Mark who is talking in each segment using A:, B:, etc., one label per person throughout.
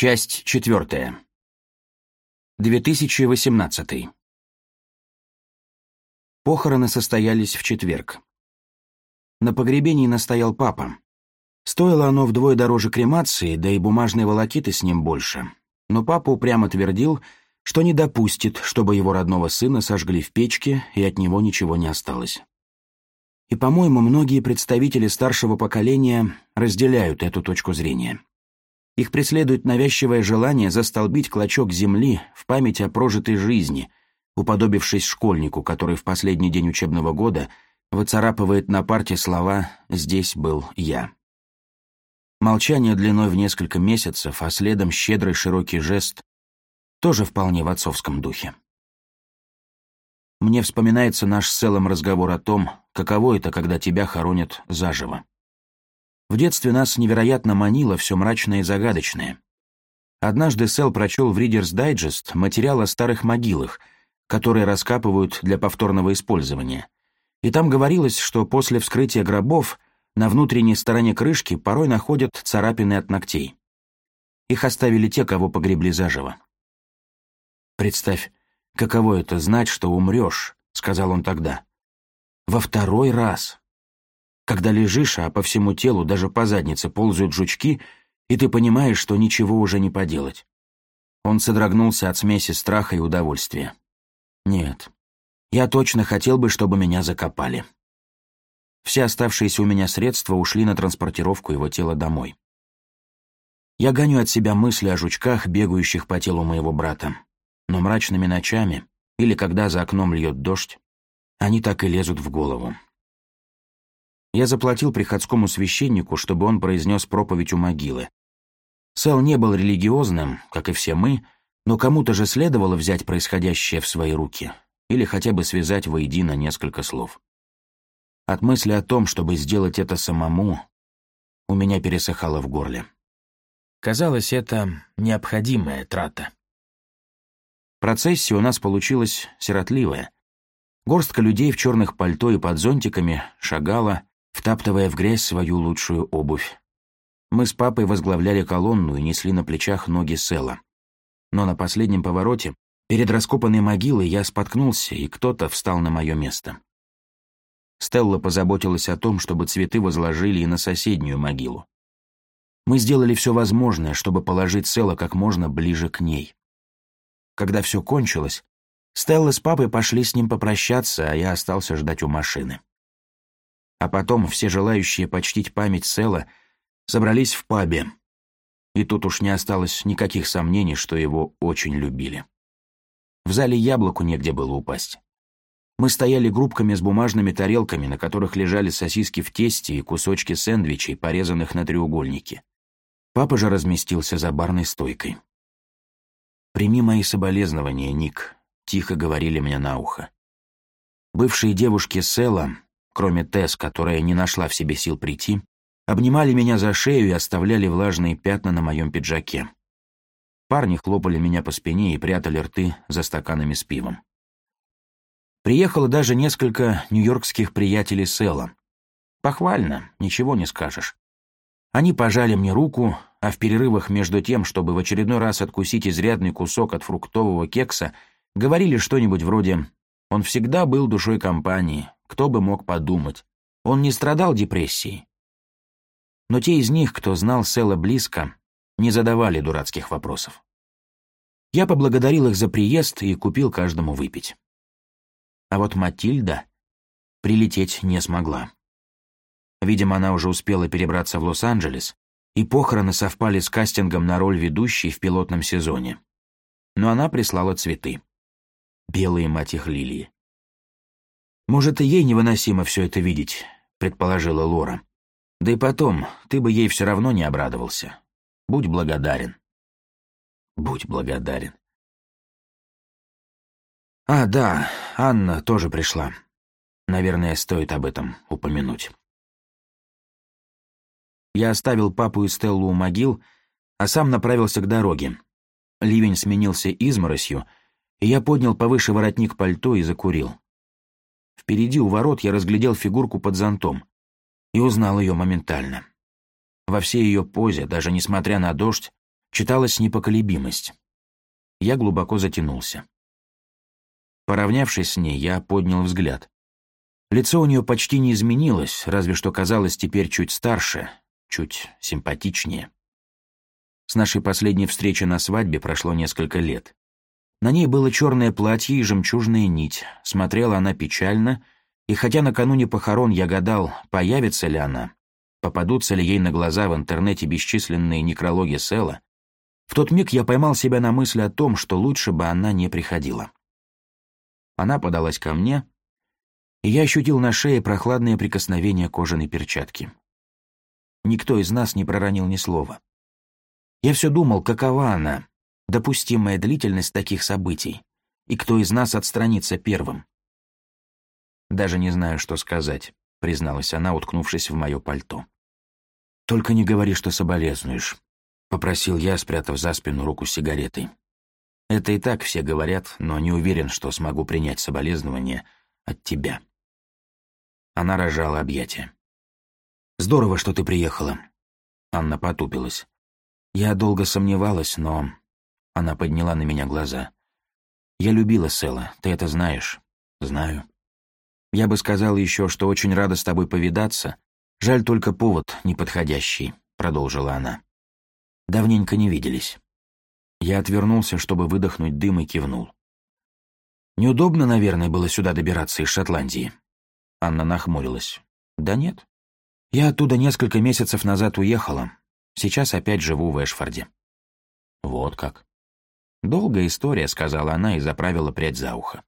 A: Часть четвертая. 2018. Похороны состоялись в четверг. На погребении настоял папа. Стоило оно вдвое дороже кремации, да и бумажной волокиты с ним больше. Но папа упрямо твердил, что не допустит, чтобы его родного сына сожгли в печке, и от него ничего не осталось. И, по-моему, многие представители старшего поколения разделяют эту точку зрения. Их преследует навязчивое желание застолбить клочок земли в память о прожитой жизни, уподобившись школьнику, который в последний день учебного года выцарапывает на парте слова «Здесь был я». Молчание длиной в несколько месяцев, а следом щедрый широкий жест тоже вполне в отцовском духе. Мне вспоминается наш с целым разговор о том, каково это, когда тебя хоронят заживо. В детстве нас невероятно манило все мрачное и загадочное. Однажды Сэл прочел в Reader's Digest материал о старых могилах, которые раскапывают для повторного использования. И там говорилось, что после вскрытия гробов на внутренней стороне крышки порой находят царапины от ногтей. Их оставили те, кого погребли заживо. «Представь, каково это знать, что умрешь», — сказал он тогда. «Во второй раз» когда лежишь, а по всему телу, даже по заднице, ползают жучки, и ты понимаешь, что ничего уже не поделать. Он содрогнулся от смеси страха и удовольствия. «Нет, я точно хотел бы, чтобы меня закопали». Все оставшиеся у меня средства ушли на транспортировку его тела домой. Я гоню от себя мысли о жучках, бегающих по телу моего брата. Но мрачными ночами, или когда за окном льет дождь, они так и лезут в голову. Я заплатил приходскому священнику, чтобы он произнес проповедь у могилы. Сэл не был религиозным, как и все мы, но кому-то же следовало взять происходящее в свои руки или хотя бы связать воедино несколько слов. От мысли о том, чтобы сделать это самому, у меня пересыхало в горле. Казалось, это необходимая трата. Процессия у нас получилась сиротливая. Горстка людей в черных пальто и под зонтиками шагала, втаптывая в грязь свою лучшую обувь. Мы с папой возглавляли колонну и несли на плечах ноги Села. Но на последнем повороте, перед раскопанной могилой, я споткнулся, и кто-то встал на мое место. Стелла позаботилась о том, чтобы цветы возложили и на соседнюю могилу. Мы сделали все возможное, чтобы положить Села как можно ближе к ней. Когда все кончилось, Стелла с папой пошли с ним попрощаться, а я остался ждать у машины. А потом все желающие почтить память Села собрались в пабе. И тут уж не осталось никаких сомнений, что его очень любили. В зале яблоку негде было упасть. Мы стояли группками с бумажными тарелками, на которых лежали сосиски в тесте и кусочки сэндвичей, порезанных на треугольники. Папа же разместился за барной стойкой. «Прими мои соболезнования, Ник», — тихо говорили мне на ухо. Бывшие девушки Села кроме Тесс, которая не нашла в себе сил прийти, обнимали меня за шею и оставляли влажные пятна на моем пиджаке. Парни хлопали меня по спине и прятали рты за стаканами с пивом. Приехало даже несколько нью-йоркских приятелей Сэла. Похвально, ничего не скажешь. Они пожали мне руку, а в перерывах между тем, чтобы в очередной раз откусить изрядный кусок от фруктового кекса, говорили что-нибудь вроде «Он всегда был душой компании, кто бы мог подумать. Он не страдал депрессией. Но те из них, кто знал Сэла близко, не задавали дурацких вопросов. Я поблагодарил их за приезд и купил каждому выпить. А вот Матильда прилететь не смогла. Видимо, она уже успела перебраться в Лос-Анджелес, и похороны совпали с кастингом на роль ведущей в пилотном сезоне. Но она прислала цветы. Белые мать их лилии. «Может, и ей невыносимо все это видеть», — предположила Лора. «Да и потом, ты бы ей все равно не обрадовался. Будь благодарен». «Будь благодарен». «А, да, Анна тоже пришла. Наверное, стоит об этом упомянуть». Я оставил папу и Стеллу у могил, а сам направился к дороге. Ливень сменился изморосью, и я поднял повыше воротник пальто и закурил. Впереди у ворот я разглядел фигурку под зонтом и узнал ее моментально. Во всей ее позе, даже несмотря на дождь, читалась непоколебимость. Я глубоко затянулся. Поравнявшись с ней, я поднял взгляд. Лицо у нее почти не изменилось, разве что казалось теперь чуть старше, чуть симпатичнее. С нашей последней встречи на свадьбе прошло несколько лет. На ней было черное платье и жемчужная нить. Смотрела она печально, и хотя накануне похорон я гадал, появится ли она, попадутся ли ей на глаза в интернете бесчисленные некрологи Села, в тот миг я поймал себя на мысли о том, что лучше бы она не приходила. Она подалась ко мне, и я ощутил на шее прохладное прикосновение кожаной перчатки. Никто из нас не проронил ни слова. Я все думал, какова она, допустимая длительность таких событий и кто из нас отстранится первым. «Даже не знаю, что сказать», — призналась она, уткнувшись в мое пальто. «Только не говори, что соболезнуешь», — попросил я, спрятав за спину руку с сигаретой. «Это и так все говорят, но не уверен, что смогу принять соболезнование от тебя». Она рожала объятия. «Здорово, что ты приехала». Анна потупилась. «Я долго сомневалась, но она подняла на меня глаза. «Я любила Сэла, ты это знаешь». «Знаю». «Я бы сказала еще, что очень рада с тобой повидаться. Жаль только повод неподходящий», — продолжила она. «Давненько не виделись». Я отвернулся, чтобы выдохнуть дым и кивнул. «Неудобно, наверное, было сюда добираться из Шотландии». Анна нахмурилась. «Да нет. Я оттуда несколько месяцев назад уехала. Сейчас опять живу в Эшфорде». «Вот как». «Долгая история», — сказала она и заправила прядь за ухо.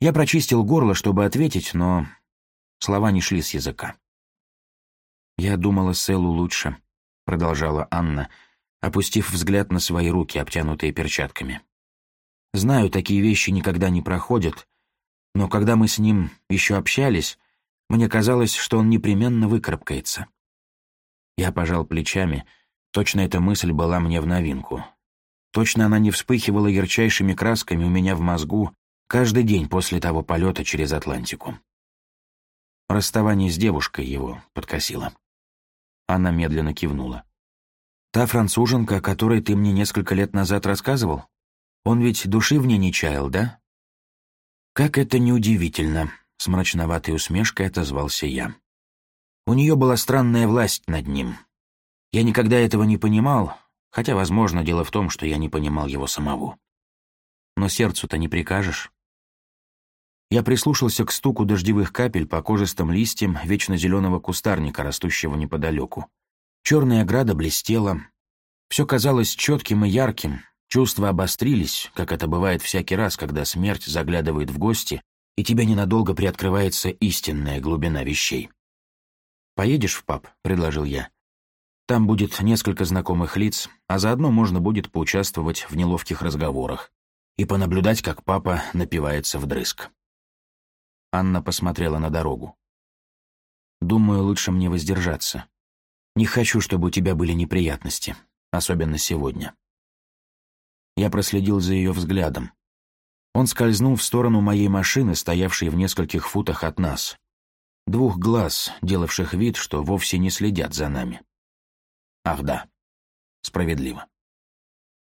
A: Я прочистил горло, чтобы ответить, но слова не шли с языка. «Я думала Селу лучше», — продолжала Анна, опустив взгляд на свои руки, обтянутые перчатками. «Знаю, такие вещи никогда не проходят, но когда мы с ним еще общались, мне казалось, что он непременно выкарабкается». Я пожал плечами, точно эта мысль была мне в новинку — Точно она не вспыхивала ярчайшими красками у меня в мозгу каждый день после того полета через Атлантику. Расставание с девушкой его подкосило. Она медленно кивнула. «Та француженка, о которой ты мне несколько лет назад рассказывал? Он ведь души в ней не чаял, да?» «Как это неудивительно», — с мрачноватой усмешкой отозвался я. «У нее была странная власть над ним. Я никогда этого не понимал, Хотя, возможно, дело в том, что я не понимал его самого. Но сердцу-то не прикажешь. Я прислушался к стуку дождевых капель по кожистым листьям вечно зеленого кустарника, растущего неподалеку. Черная ограда блестела. Все казалось четким и ярким. Чувства обострились, как это бывает всякий раз, когда смерть заглядывает в гости, и тебе ненадолго приоткрывается истинная глубина вещей. «Поедешь в паб?» — предложил я. Там будет несколько знакомых лиц, а заодно можно будет поучаствовать в неловких разговорах и понаблюдать, как папа напивается вдрызг. Анна посмотрела на дорогу. «Думаю, лучше мне воздержаться. Не хочу, чтобы у тебя были неприятности, особенно сегодня». Я проследил за ее взглядом. Он скользнул в сторону моей машины, стоявшей в нескольких футах от нас. Двух глаз, делавших вид, что вовсе не следят за нами. Ах да, справедливо.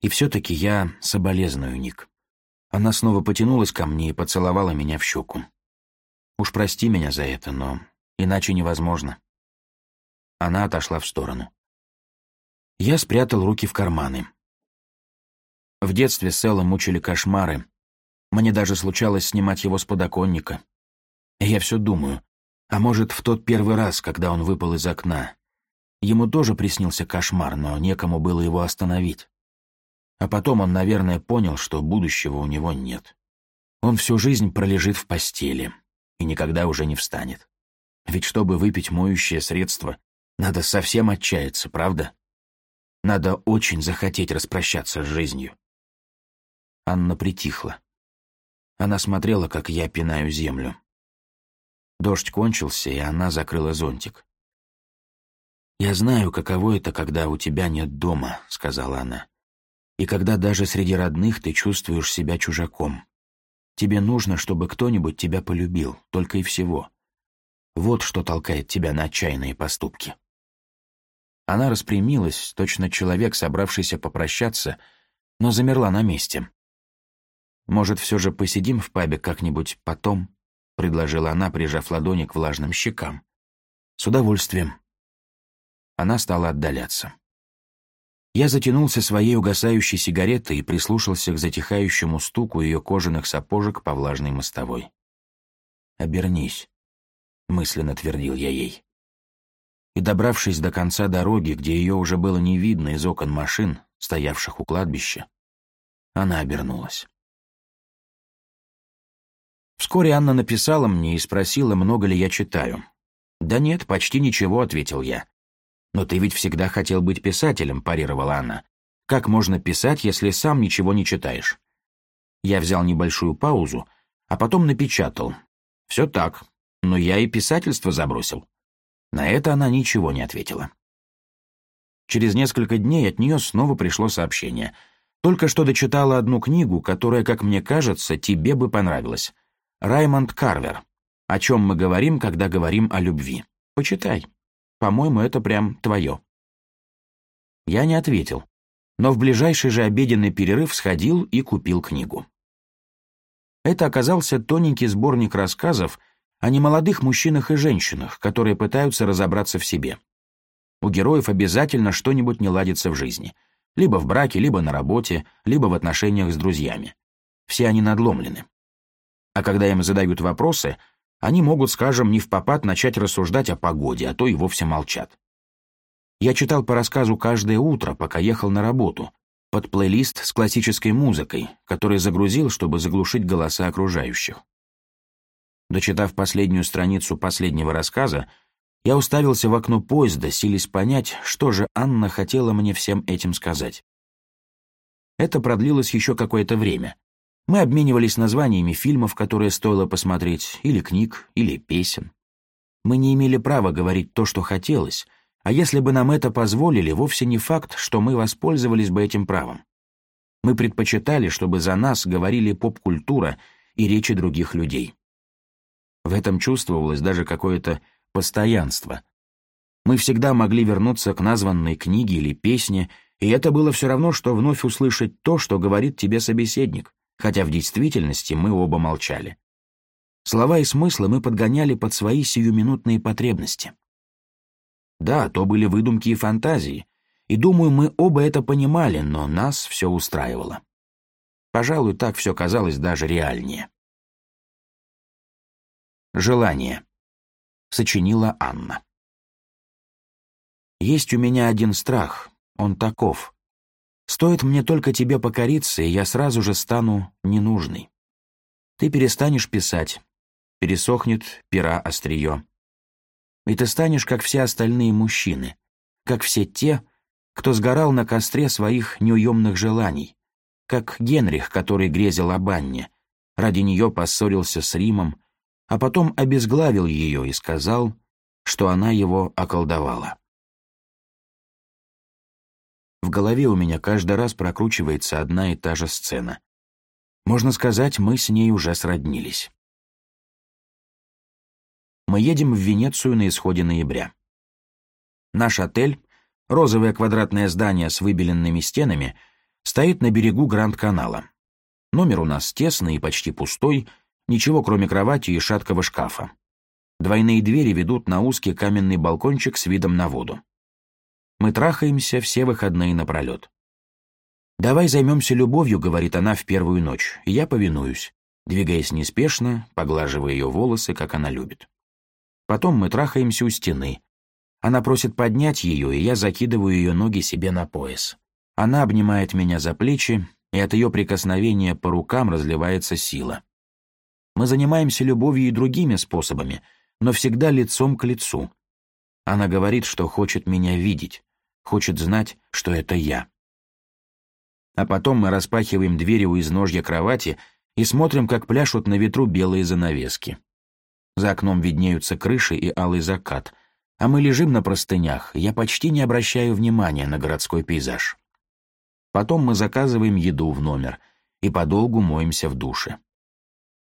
A: И все-таки я соболезную, Ник. Она снова потянулась ко мне и поцеловала меня в щеку. Уж прости меня за это, но иначе невозможно. Она отошла в сторону. Я спрятал руки в карманы. В детстве Сэла мучили кошмары. Мне даже случалось снимать его с подоконника. И я все думаю, а может, в тот первый раз, когда он выпал из окна, Ему тоже приснился кошмар, но некому было его остановить. А потом он, наверное, понял, что будущего у него нет. Он всю жизнь пролежит в постели и никогда уже не встанет. Ведь чтобы выпить моющее средство, надо совсем отчаяться, правда? Надо очень захотеть распрощаться с жизнью. Анна притихла. Она смотрела, как я пинаю землю. Дождь кончился, и она закрыла зонтик. «Я знаю, каково это, когда у тебя нет дома», — сказала она. «И когда даже среди родных ты чувствуешь себя чужаком. Тебе нужно, чтобы кто-нибудь тебя полюбил, только и всего. Вот что толкает тебя на отчаянные поступки». Она распрямилась, точно человек, собравшийся попрощаться, но замерла на месте. «Может, все же посидим в пабе как-нибудь потом?» — предложила она, прижав ладони к влажным щекам. «С удовольствием», она стала отдаляться. Я затянулся своей угасающей сигаретой и прислушался к затихающему стуку ее кожаных сапожек по влажной мостовой. «Обернись», — мысленно твердил я ей. И, добравшись до конца дороги, где ее уже было не видно из окон машин, стоявших у кладбища, она обернулась. Вскоре Анна написала мне и спросила, много ли я читаю. «Да нет, почти ничего», — ответил я. «Но ты ведь всегда хотел быть писателем», — парировала она. «Как можно писать, если сам ничего не читаешь?» Я взял небольшую паузу, а потом напечатал. «Все так, но я и писательство забросил». На это она ничего не ответила. Через несколько дней от нее снова пришло сообщение. «Только что дочитала одну книгу, которая, как мне кажется, тебе бы понравилась. Раймонд Карвер. О чем мы говорим, когда говорим о любви. Почитай». По-моему, это прям твое». Я не ответил, но в ближайший же обеденный перерыв сходил и купил книгу. Это оказался тоненький сборник рассказов о немолодых мужчинах и женщинах, которые пытаются разобраться в себе. У героев обязательно что-нибудь не ладится в жизни. Либо в браке, либо на работе, либо в отношениях с друзьями. Все они надломлены. А когда им задают вопросы, они могут, скажем, не в попад начать рассуждать о погоде, а то и вовсе молчат. Я читал по рассказу каждое утро, пока ехал на работу, под плейлист с классической музыкой, который загрузил, чтобы заглушить голоса окружающих. Дочитав последнюю страницу последнего рассказа, я уставился в окно поезда, силясь понять, что же Анна хотела мне всем этим сказать. Это продлилось еще какое-то время. Мы обменивались названиями фильмов, которые стоило посмотреть, или книг, или песен. Мы не имели права говорить то, что хотелось, а если бы нам это позволили, вовсе не факт, что мы воспользовались бы этим правом. Мы предпочитали, чтобы за нас говорили поп-культура и речи других людей. В этом чувствовалось даже какое-то постоянство. Мы всегда могли вернуться к названной книге или песне, и это было все равно, что вновь услышать то, что говорит тебе собеседник — хотя в действительности мы оба молчали. Слова и смыслы мы подгоняли под свои сиюминутные потребности. Да, то были выдумки и фантазии, и, думаю, мы оба это понимали, но нас все устраивало. Пожалуй, так все казалось даже реальнее. «Желание», — сочинила Анна. «Есть у меня один страх, он таков. Стоит мне только тебе покориться, и я сразу же стану ненужной. Ты перестанешь писать, пересохнет пера острие. И ты станешь, как все остальные мужчины, как все те, кто сгорал на костре своих неуемных желаний, как Генрих, который грезил об Анне, ради нее поссорился с Римом, а потом обезглавил ее и сказал, что она его околдовала. В голове у меня каждый раз прокручивается одна и та же сцена. Можно сказать, мы с ней уже сроднились. Мы едем в Венецию на исходе ноября. Наш отель, розовое квадратное здание с выбеленными стенами, стоит на берегу Гранд-канала. Номер у нас тесный и почти пустой, ничего кроме кровати и шаткого шкафа. Двойные двери ведут на узкий каменный балкончик с видом на воду. Мы трахаемся все выходные напролет. «Давай займемся любовью», — говорит она в первую ночь, и я повинуюсь, двигаясь неспешно, поглаживая ее волосы, как она любит. Потом мы трахаемся у стены. Она просит поднять ее, и я закидываю ее ноги себе на пояс. Она обнимает меня за плечи, и от ее прикосновения по рукам разливается сила. Мы занимаемся любовью и другими способами, но всегда лицом к лицу. Она говорит, что хочет меня видеть хочет знать, что это я. А потом мы распахиваем двери у изножья кровати и смотрим, как пляшут на ветру белые занавески. За окном виднеются крыши и алый закат, а мы лежим на простынях, я почти не обращаю внимания на городской пейзаж. Потом мы заказываем еду в номер и подолгу моемся в душе.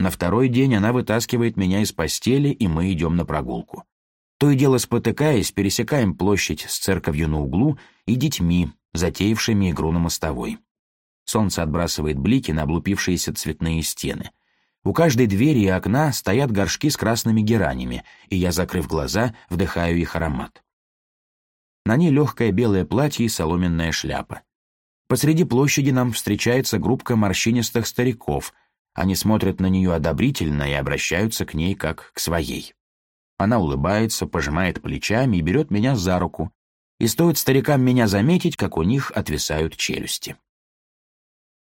A: На второй день она вытаскивает меня из постели, и мы идем на прогулку. То и дело спотыкаясь, пересекаем площадь с церковью на углу и детьми, затеявшими игру на мостовой. Солнце отбрасывает блики на облупившиеся цветные стены. У каждой двери и окна стоят горшки с красными геранями, и я, закрыв глаза, вдыхаю их аромат. На ней легкое белое платье и соломенная шляпа. Посреди площади нам встречается группка морщинистых стариков. Они смотрят на нее одобрительно и обращаются к ней как к своей. Она улыбается, пожимает плечами и берет меня за руку. И стоит старикам меня заметить, как у них отвисают челюсти.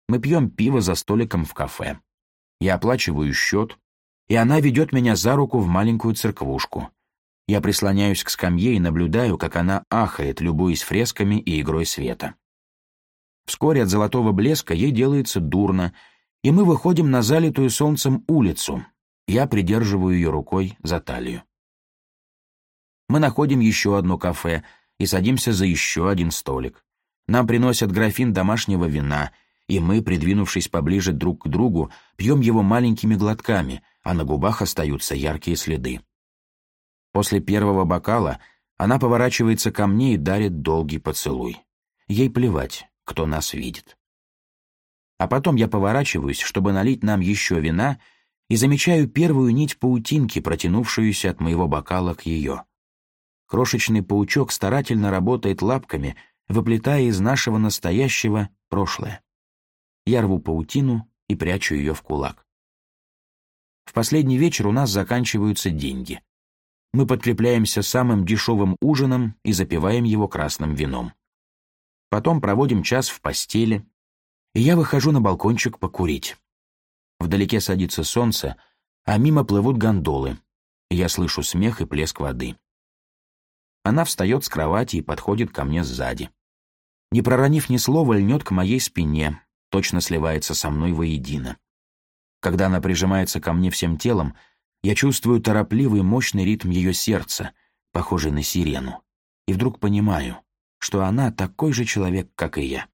A: Мы пьем пиво за столиком в кафе. Я оплачиваю счет, и она ведет меня за руку в маленькую церквушку. Я прислоняюсь к скамье и наблюдаю, как она ахает, любуясь фресками и игрой света. Вскоре от золотого блеска ей делается дурно, и мы выходим на залитую солнцем улицу. Я придерживаю ее рукой за талию. Мы находим еще одно кафе и садимся за еще один столик. Нам приносят графин домашнего вина, и мы, придвинувшись поближе друг к другу, пьем его маленькими глотками, а на губах остаются яркие следы. После первого бокала она поворачивается ко мне и дарит долгий поцелуй. Ей плевать, кто нас видит. А потом я поворачиваюсь, чтобы налить нам еще вина, и замечаю первую нить паутинки, протянувшуюся от моего бокала к ее. Крошечный паучок старательно работает лапками, выплетая из нашего настоящего прошлое. Я рву паутину и прячу ее в кулак. В последний вечер у нас заканчиваются деньги. Мы подкрепляемся самым дешевым ужином и запиваем его красным вином. Потом проводим час в постели, и я выхожу на балкончик покурить. Вдалеке садится солнце, а мимо плывут гондолы. Я слышу смех и плеск воды. Она встает с кровати и подходит ко мне сзади. Не проронив ни слова, льнет к моей спине, точно сливается со мной воедино. Когда она прижимается ко мне всем телом, я чувствую торопливый мощный ритм ее сердца, похожий на сирену, и вдруг понимаю, что она такой же человек, как и я.